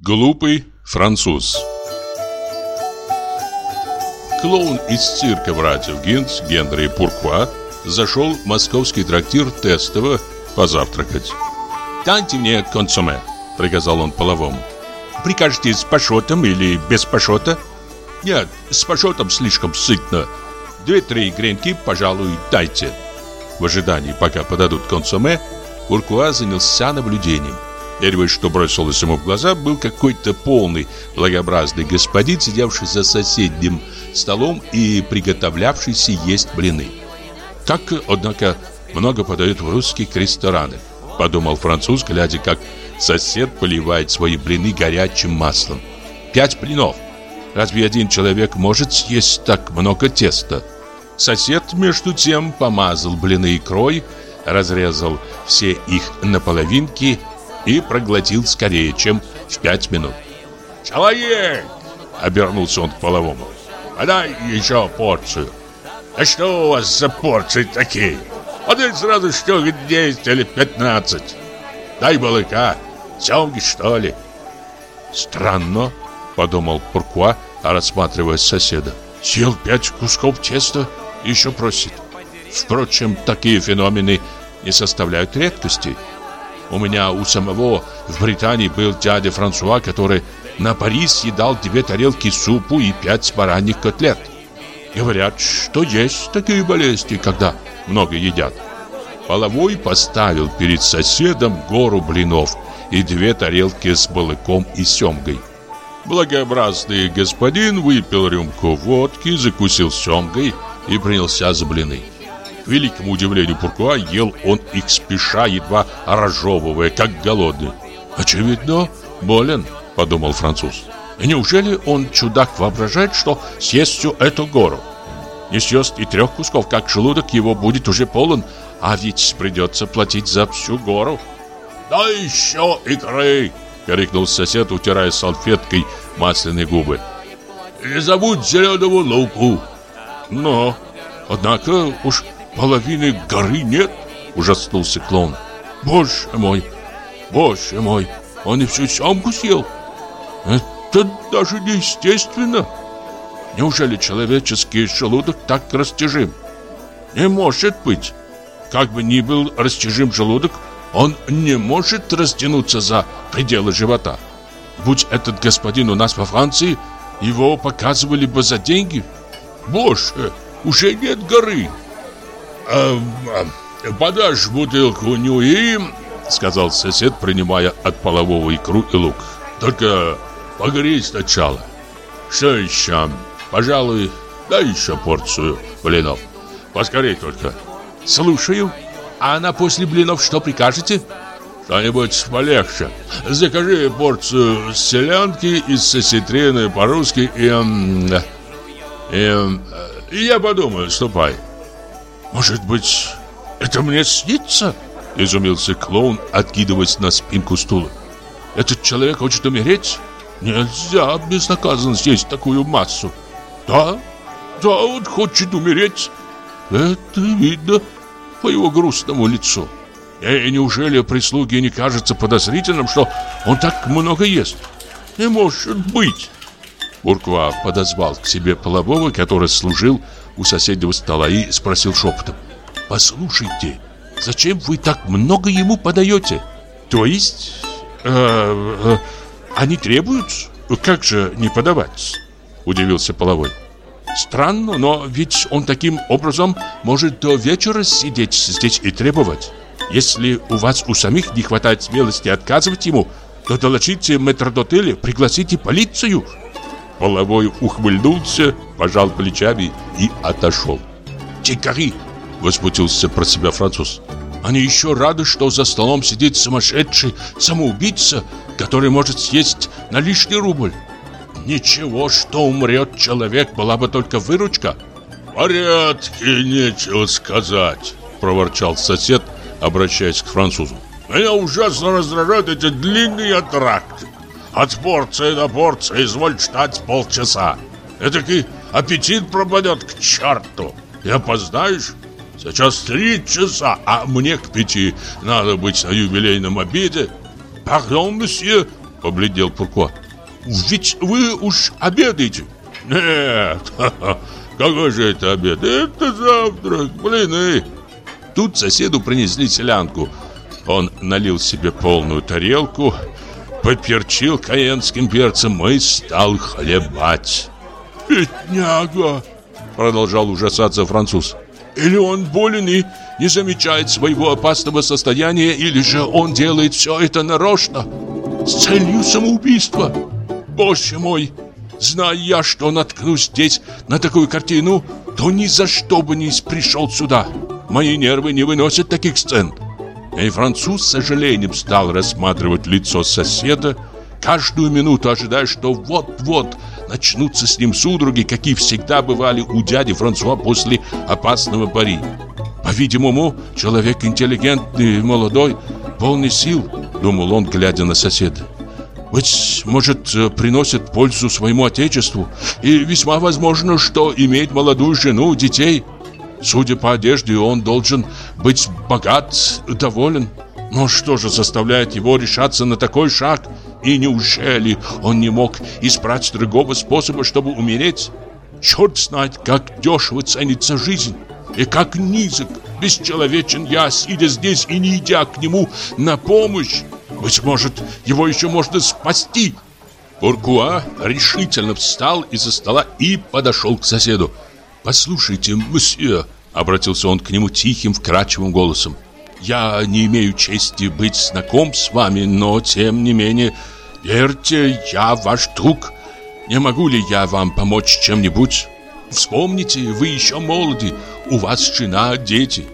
Глупый француз Клоун из цирка братьев Гинц, Генри Пурква зашел в московский трактир Тестово позавтракать. «Дайте мне консоме», — приказал он половому. «Прикажете с пашотом или без пашота?» «Нет, с пашотом слишком сытно. Две-три гренки, пожалуй, дайте». В ожидании, пока подадут консоме, Пуркуа занялся наблюдением. Первое, что бросилось ему в глаза, был какой-то полный, благообразный господин, сидевший за соседним столом и приготовлявшийся есть блины. Так, однако, много подают в русских ресторанах, подумал француз, глядя, как сосед поливает свои блины горячим маслом. Пять блинов. Разве один человек может съесть так много теста? Сосед, между тем, помазал блины икрой, разрезал все их на половинки и проглотил скорее, чем в пять минут. «Человек!» — обернулся он к половому. «Подай еще порцию». «А что у вас за порции такие? Подай сразу штук 10 или 15. Дай балыка, семги что ли?» «Странно», — подумал Пуркуа, рассматривая соседа. «Съел пять кусков теста и еще просит». Впрочем, такие феномены не составляют редкости. У меня у самого в Британии был дядя Франсуа, который на Париж съедал две тарелки супу и пять бараньих котлет. Говорят, что есть такие болезни, когда много едят. Половой поставил перед соседом гору блинов и две тарелки с балыком и семгой. Благообразный господин выпил рюмку водки, закусил семгой и принялся за блины. Великому удивлению Пуркуа ел он их спеша, едва разжевывая, как голодный. «Очевидно, болен», — подумал француз. Неужели он, чудак, воображает, что съест всю эту гору? Не съест и трех кусков, как желудок его будет уже полон, а ведь придется платить за всю гору. «Да еще икры!» — крикнул сосед, утирая салфеткой масляные губы. «Не забудь зеленого луку!» «Но, однако, уж половины горы нет!» — ужаснулся клоун. «Боже мой! Боже мой! Он и всю семку съел! Это даже неестественно! Неужели человеческий желудок так растяжим? Не может быть! Как бы ни был растяжим желудок, он не может растянуться за пределы живота. Будь этот господин у нас во Франции, его показывали бы за деньги. Боже, уже нет горы!» А, а, «Подашь бутылку нюи», — сказал сосед, принимая от полового икру и лук. «Только погорей сначала. Что еще? Пожалуй, дай еще порцию блинов. Поскорей только». «Слушаю. А на после блинов что прикажете?» Что-нибудь полегче. Закажи порцию селянки из сосетрины по-русски и... и... и я подумаю, ступай. «Может быть, это мне снится?» Изумился клоун, откидываясь на спинку стула. «Этот человек хочет умереть? Нельзя безнаказанно съесть такую массу!» «Да, да, он хочет умереть!» «Это видно по его грустному лицу!» «И неужели прислуги не кажется подозрительным, что он так много ест?» «Не может быть!» Бурква подозвал к себе полового, который служил у соседнего стола и спросил шепотом. «Послушайте, зачем вы так много ему подаете?» «То есть, э, э, они требуют? Как же не подавать?» Удивился половой. «Странно, но ведь он таким образом может до вечера сидеть здесь и требовать. Если у вас у самих не хватает смелости отказывать ему, то доложите метрдотеле, пригласите полицию». Половой ухмыльнулся, пожал плечами и отошел. «Дикари!» — возмутился про себя француз. «Они еще рады, что за столом сидит сумасшедший самоубийца, который может съесть на лишний рубль. Ничего, что умрет человек, была бы только выручка». «Порядки, нечего сказать», — проворчал сосед, обращаясь к французу. «Меня ужасно раздражают эти длинные аттракты. От порции до порции изволь ждать полчаса. Этакий аппетит пропадет к черту. И опоздаешь? Сейчас три часа, а мне к пяти надо быть на юбилейном обеде. Пардон, месье, Побледнел Пурко. Ведь вы уж обедаете. Нет, какой же это обед? Это завтрак, блины. Тут соседу принесли селянку. Он налил себе полную тарелку, поперчил каенским перцем и стал хлебать. «Бедняга!» — продолжал ужасаться француз. «Или он болен и не замечает своего опасного состояния, или же он делает все это нарочно, с целью самоубийства. Боже мой, зная я, что наткнусь здесь на такую картину, то ни за что бы не пришел сюда. Мои нервы не выносят таких сцен». И француз с сожалением стал рассматривать лицо соседа, каждую минуту ожидая, что вот-вот начнутся с ним судороги, какие всегда бывали у дяди Франсуа после опасного пари. По-видимому, человек интеллигентный, молодой, полный сил, думал он, глядя на соседа. Быть может, приносит пользу своему отечеству, и весьма возможно, что имеет молодую жену, детей. Судя по одежде, он должен быть богат, доволен. Но что же заставляет его решаться на такой шаг? И неужели он не мог избрать другого способа, чтобы умереть? Черт знает, как дешево ценится жизнь. И как низок, бесчеловечен я, сидя здесь и не идя к нему на помощь. Быть может, его еще можно спасти. Буркуа решительно встал из-за стола и подошел к соседу. «Послушайте, месье», — обратился он к нему тихим, вкрадчивым голосом. «Я не имею чести быть знаком с вами, но, тем не менее, верьте, я ваш друг. Не могу ли я вам помочь чем-нибудь? Вспомните, вы еще молоды, у вас жена, дети».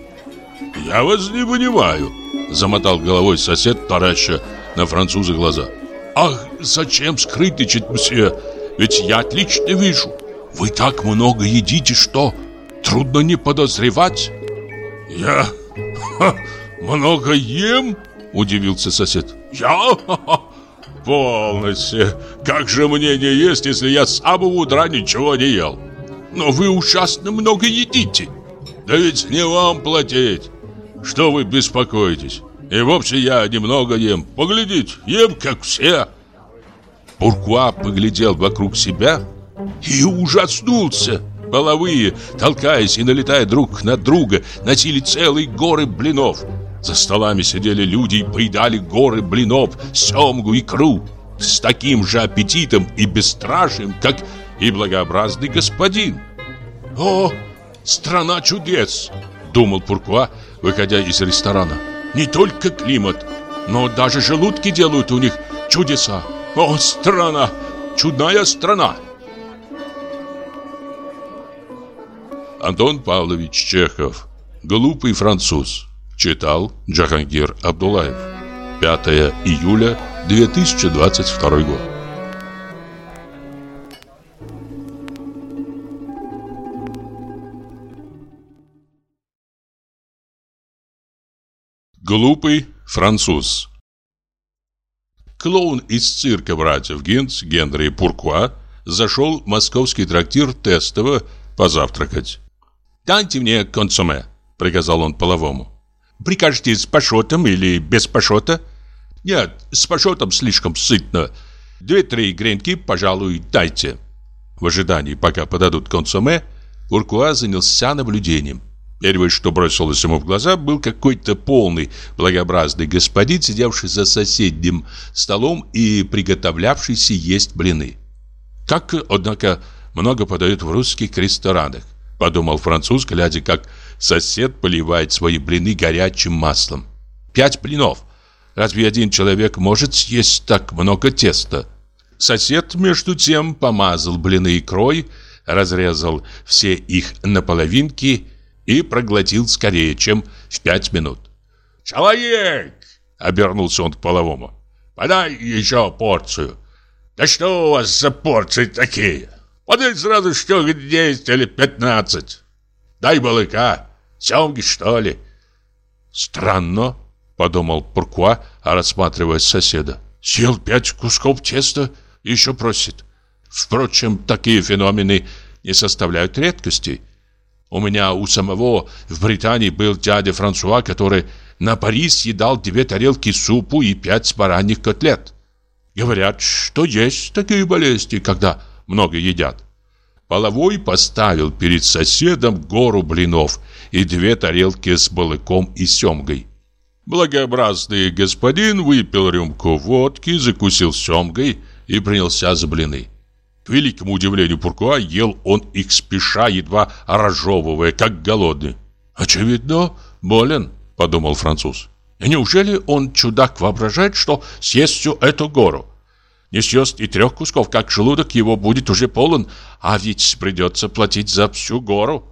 «Я вас не понимаю», — замотал головой сосед, тараща на француза глаза. «Ах, зачем скрытничать, мсье? Ведь я отлично вижу. Вы так много едите, что трудно не подозревать. Я ха, много ем? Удивился сосед. Я? Ха, полностью. Как же мне не есть, если я с самого утра ничего не ел? Но вы ужасно много едите. Да ведь не вам платить. Что вы беспокоитесь? И вовсе я немного ем. Поглядите, ем как все. Буркуа поглядел вокруг себя и ужаснулся. Половые, толкаясь и налетая друг на друга, носили целые горы блинов. За столами сидели люди и поедали горы блинов, семгу, икру. С таким же аппетитом и бесстрашием, как и благообразный господин. «О, страна чудес!» — думал Пуркуа, выходя из ресторана. «Не только климат, но даже желудки делают у них чудеса. О, страна! Чудная страна!» Антон Павлович Чехов «Глупый француз» Читал Джахангир Абдулаев. 5 июля 2022 год. Глупый француз Клоун из цирка братьев Гинц Генри Пуркуа зашел в московский трактир Тестово позавтракать. «Дайте мне консоме», — приказал он половому. «Прикажете с пашотом или без пашота?» «Нет, с пашотом слишком сытно. Две-три гренки, пожалуй, дайте». В ожидании, пока подадут консоме, Уркуа занялся наблюдением. Первое, что бросилось ему в глаза, был какой-то полный, благообразный господин, сидевший за соседним столом и приготовлявшийся есть блины. Как, однако, много подают в русских ресторанах. Подумал француз, глядя, как сосед поливает свои блины горячим маслом. Пять блинов. Разве один человек может съесть так много теста? Сосед, между тем, помазал блины икрой, разрезал все их на половинки и проглотил скорее, чем в пять минут. «Человек!» — обернулся он к половому. «Подай еще порцию!» «Да что у вас за порции такие?» Подай сразу штук 10 или 15. Дай балыка, семги, что ли. Странно, подумал Пуркуа, рассматривая соседа. Съел пять кусков теста и еще просит. Впрочем, такие феномены не составляют редкости. У меня у самого в Британии был дядя Франсуа, который на Париж съедал две тарелки супу и пять бараньих котлет. Говорят, что есть такие болезни, когда много едят. Половой поставил перед соседом гору блинов и две тарелки с балыком и семгой. Благообразный господин выпил рюмку водки, закусил семгой и принялся за блины. К великому удивлению Пуркуа ел он их спеша, едва разжевывая, как голодный. «Очевидно, болен», — подумал француз. «И неужели он, чудак, воображает, что съест всю эту гору? Не съест и трех кусков, как желудок его будет уже полон, а ведь придется платить за всю гору».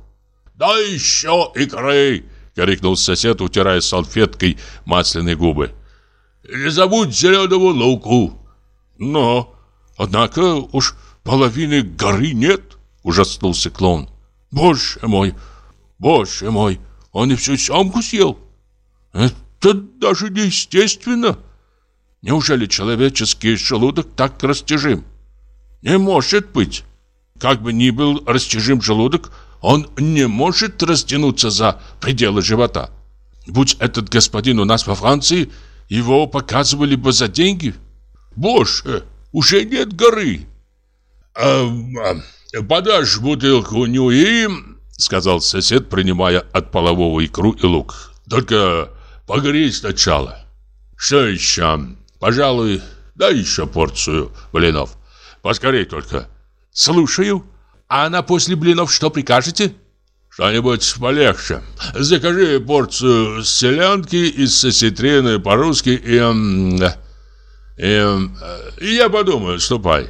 «Да еще икры!» — крикнул сосед, утирая салфеткой масляные губы. «Не забудь зеленого луку!» «Но, однако, уж половины горы нет!» — ужаснулся клоун. «Боже мой! Боже мой! Он и всю самку съел! Это даже неестественно! Неужели человеческий желудок так растяжим? Не может быть! Как бы ни был растяжим желудок, он не может растянуться за пределы живота. Будь этот господин у нас во Франции, его показывали бы за деньги. Боже, уже нет горы. А, подашь бутылку нюи, сказал сосед, принимая от полового икру и лук. Только погреть сначала. Что еще? Пожалуй, дай еще порцию блинов. Поскорей только. Слушаю. А на после блинов что прикажете? Что-нибудь полегче. Закажи порцию селянки из осетрины по-русски и... И, и я подумаю, ступай.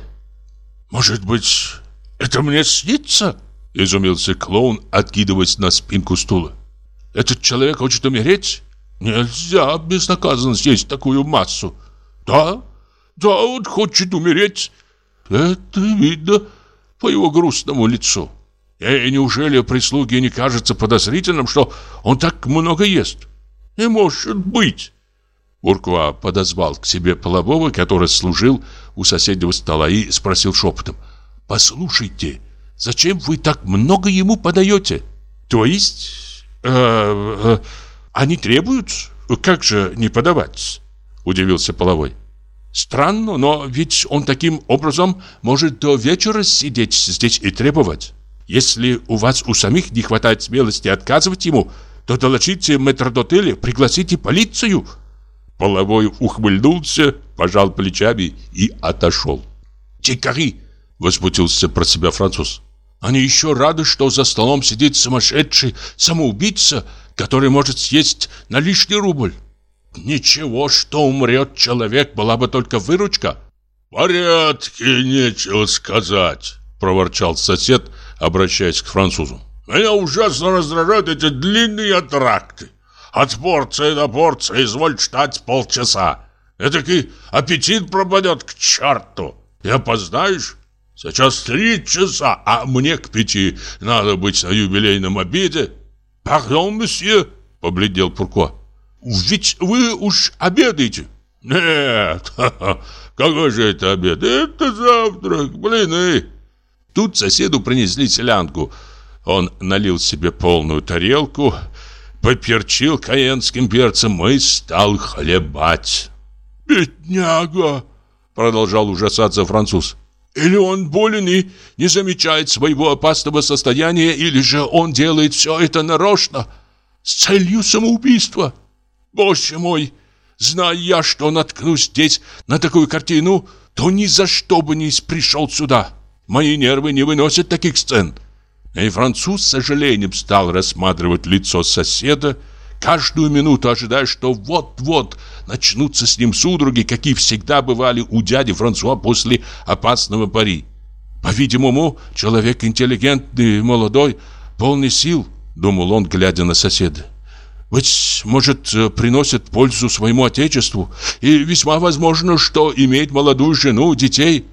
Может быть, это мне снится? Изумился клоун, откидываясь на спинку стула. Этот человек хочет умереть? Нельзя безнаказанно съесть такую массу. Да, да, он хочет умереть. Это видно по его грустному лицу. И неужели прислуге не кажется подозрительным, что он так много ест? Не может быть. Бурква подозвал к себе полового, который служил у соседнего стола, и спросил шепотом. «Послушайте, зачем вы так много ему подаете? То есть, э, э, они требуют? Как же не подавать?» Удивился половой. Странно, но ведь он таким образом может до вечера сидеть здесь и требовать. Если у вас у самих не хватает смелости отказывать ему, то доложите метрдотеле, пригласите полицию. Половой ухмыльнулся, пожал плечами и отошел. «Чикари!» — возмутился про себя француз. «Они еще рады, что за столом сидит сумасшедший самоубийца, который может съесть на лишний рубль. Ничего, что умрет человек, была бы только выручка. «Порядки, нечего сказать», — проворчал сосед, обращаясь к французу. «Меня ужасно раздражают эти длинные тракты. От порции до порции изволь ждать полчаса. Этакий аппетит пропадет к черту. И опоздаешь? Сейчас три часа, а мне к пяти надо быть на юбилейном обеде». «Пардон, месье», — побледнел Пурко. Ведь вы уж обедаете. Нет, какой же это обед? Это завтрак, блины. Тут соседу принесли селянку. Он налил себе полную тарелку, поперчил каенским перцем и стал хлебать. «Бедняга!» — продолжал ужасаться француз. «Или он болен и не замечает своего опасного состояния, или же он делает все это нарочно, с целью самоубийства». Боже мой, зная я, что наткнусь здесь на такую картину, то ни за что бы не пришел сюда. Мои нервы не выносят таких сцен. И француз с сожалением стал рассматривать лицо соседа, каждую минуту ожидая, что вот-вот начнутся с ним судороги, какие всегда бывали у дяди Франсуа после опасного пари. По-видимому, человек интеллигентный, молодой, полный сил, думал он, глядя на соседа. Быть может, э, приносит пользу своему отечеству, и весьма возможно, что имеет молодую жену, детей.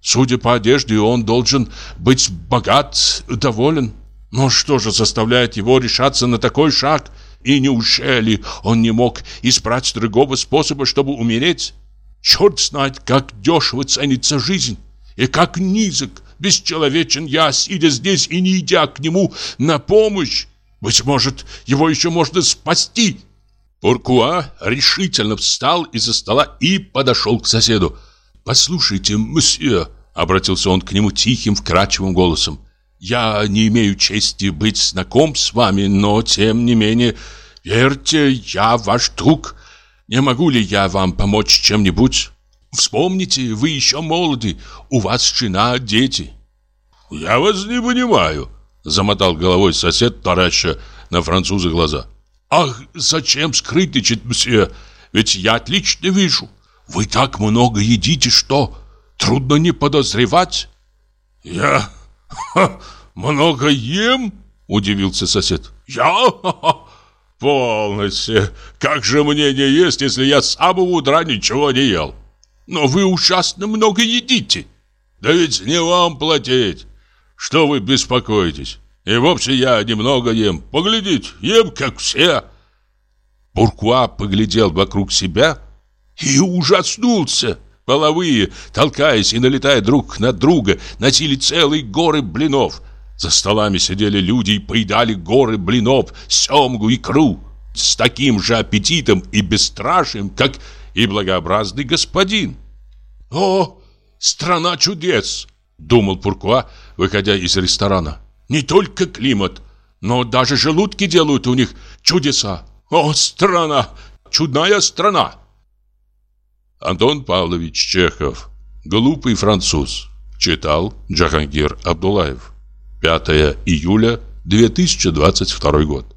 Судя по одежде, он должен быть богат, доволен. Но что же заставляет его решаться на такой шаг? И неужели он не мог избрать другого способа, чтобы умереть? Черт знает, как дешево ценится жизнь, и как низок, бесчеловечен я, сидя здесь и не идя к нему на помощь. Быть может, его еще можно спасти. Пуркуа решительно встал из-за стола и подошел к соседу. «Послушайте, месье», — обратился он к нему тихим, вкрадчивым голосом, «я не имею чести быть знаком с вами, но, тем не менее, верьте, я ваш друг. Не могу ли я вам помочь чем-нибудь? Вспомните, вы еще молоды, у вас жена, дети». «Я вас не понимаю», — замотал головой сосед, тараща на француза глаза. «Ах, зачем скрытничать, мсье? Ведь я отлично вижу. Вы так много едите, что трудно не подозревать». «Я ха, много ем?» – удивился сосед. «Я? Ха, полностью. Как же мне не есть, если я с самого утра ничего не ел? Но вы ужасно много едите». «Да ведь не вам платить. Что вы беспокоитесь? И вовсе я немного ем. Поглядите, ем как все». Буркуа поглядел вокруг себя и ужаснулся. Половые, толкаясь и налетая друг на друга, носили целые горы блинов. За столами сидели люди и поедали горы блинов, семгу, икру. С таким же аппетитом и бесстрашием, как и благообразный господин. «О, страна чудес!» — думал Пуркуа, выходя из ресторана. «Не только климат, но даже желудки делают у них чудеса. О, страна! Чудная страна!» Антон Павлович Чехов «Глупый француз» Читал Джахангир Абдулаев 5 июля 2022 год